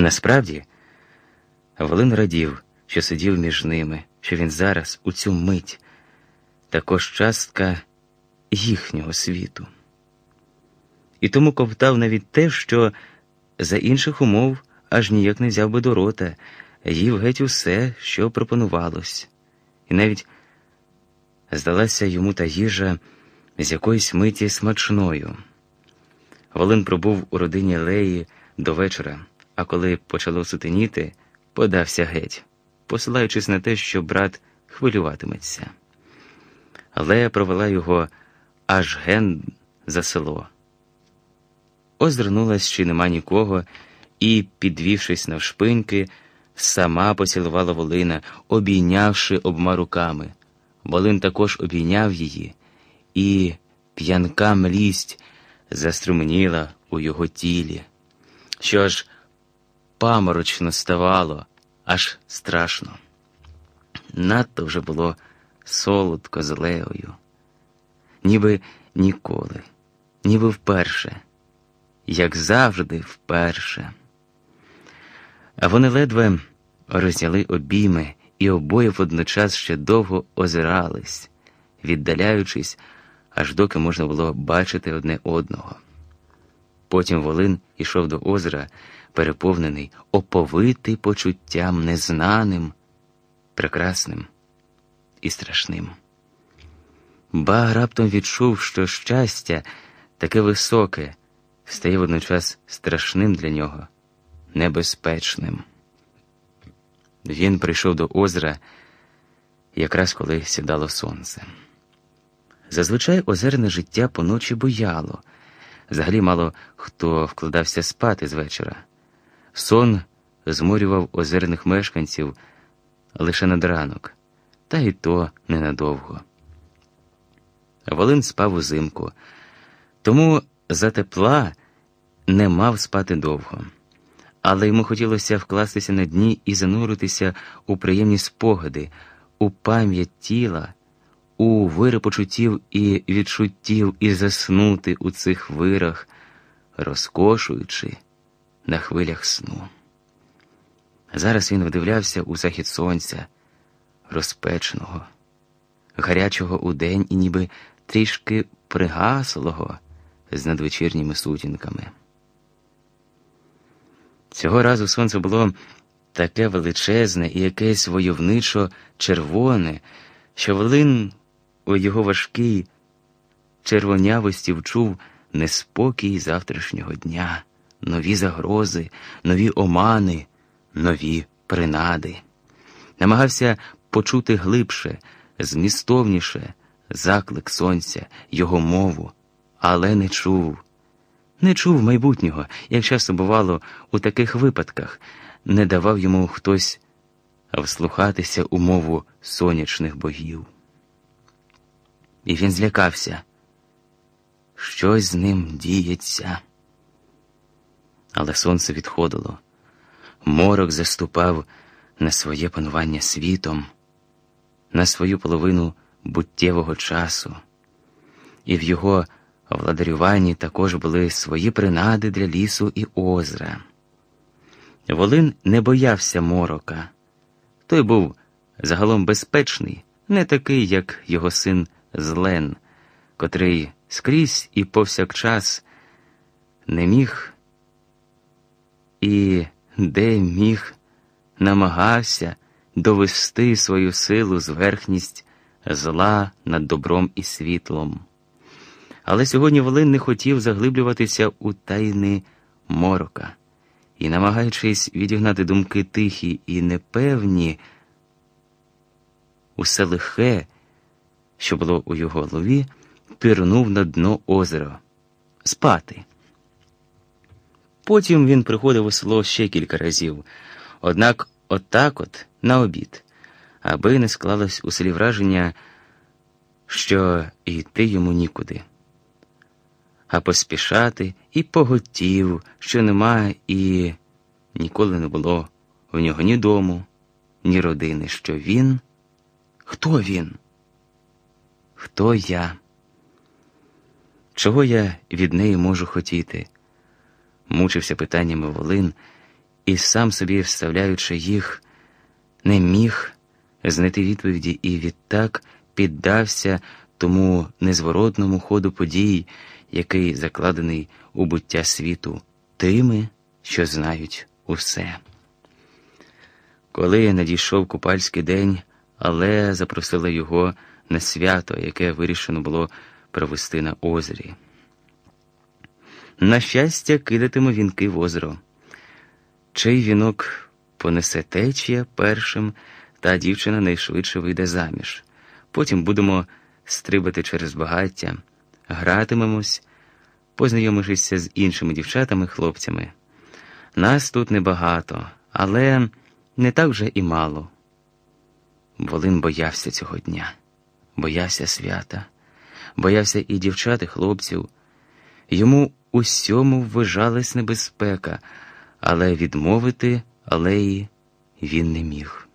Насправді Волин радів, що сидів між ними, що він зараз, у цю мить, також частка їхнього світу. І тому ковтав навіть те, що за інших умов аж ніяк не взяв би до рота, їв геть усе, що пропонувалось, і навіть здалася йому та їжа з якоїсь миті смачною. Волин пробув у родині Леї до вечора, а коли почало сутеніти, подався геть, посилаючись на те, що брат хвилюватиметься. Лея провела його аж ген за село. Озирнулась, чи нема нікого, і, підвівшись навшпиньки, сама поцілувала Волина, обійнявши обма руками. Волин також обійняв її, і п'янка млість заструменіла у його тілі, що аж паморочно ставало, аж страшно. Надто вже було солодко з Леою, ніби ніколи, ніби вперше, як завжди, вперше. А вони ледве розняли обійми і обоє водночас ще довго озирались, віддаляючись, аж доки можна було бачити одне одного. Потім Волин ішов до озера, переповнений, оповитий почуттям незнаним, прекрасним і страшним. Баг раптом відчув, що щастя таке високе, стає водночас страшним для нього, небезпечним. Він прийшов до озера якраз коли сідало сонце. Зазвичай озерне життя поночі бояло, взагалі мало хто вкладався спати з вечора. Сон зморював озерних мешканців лише над ранок, та й то ненадовго. Волин спав узимку, тому за тепла не мав спати довго, але йому хотілося вкластися на дні і зануритися у приємні спогади, у пам'ять тіла, у вири почуттів і відчуттів, і заснути у цих вирах, розкошуючи на хвилях сну. Зараз він вдивлявся у захід сонця, розпеченого, гарячого удень і ніби трішки пригаслого з надвечірніми сутінками. Цього разу сонце було таке величезне і якесь войовничо червоне, що Волин у його важкій червонявості вчув неспокій завтрашнього дня, нові загрози, нові омани, нові принади. Намагався почути глибше, змістовніше заклик сонця, його мову, але не чув. Не чув майбутнього, як часто бувало у таких випадках, не давав йому хтось вслухатися у мову сонячних богів. І він злякався. Щось з ним діється. Але сонце відходило, морок заступав на своє панування світом, на свою половину буттєвого часу, і в його владарюванні також були свої принади для лісу і озера. Волин не боявся морока. Той був загалом безпечний, не такий, як його син Злен, котрий скрізь і повсякчас не міг і де міг намагався довести свою силу зверхність зла над добром і світлом. Але сьогодні Волин не хотів заглиблюватися у тайни морока і, намагаючись відігнати думки тихі і непевні, усе лихе, що було у його голові, пірнув на дно озера спати. Потім він приходив у село ще кілька разів, однак отак от на обід, аби не склалось у селі враження, що йти йому нікуди. А поспішати і поготів, що нема, і ніколи не було в нього ні дому, ні родини, що він. Хто він? Хто я? Чого я від неї можу хотіти? Мучився питаннями Волин і сам собі вставляючи їх, не міг знайти відповіді і відтак піддався тому незворотному ходу подій, який закладений у буття світу тими, що знають усе. Коли надійшов купальський день, але запросила його на свято, яке вирішено було провести на озері. На щастя, кидатиме вінки в озеро. Чий вінок понесе течія першим, та дівчина найшвидше вийде заміж. Потім будемо стрибати через багаття, гратимемось, познайомившися з іншими дівчатами хлопцями. Нас тут небагато, але не так вже і мало. Волин боявся цього дня, боявся свята, боявся і дівчат, і хлопців. Йому усьому ввижалась небезпека, але відмовити алеї він не міг.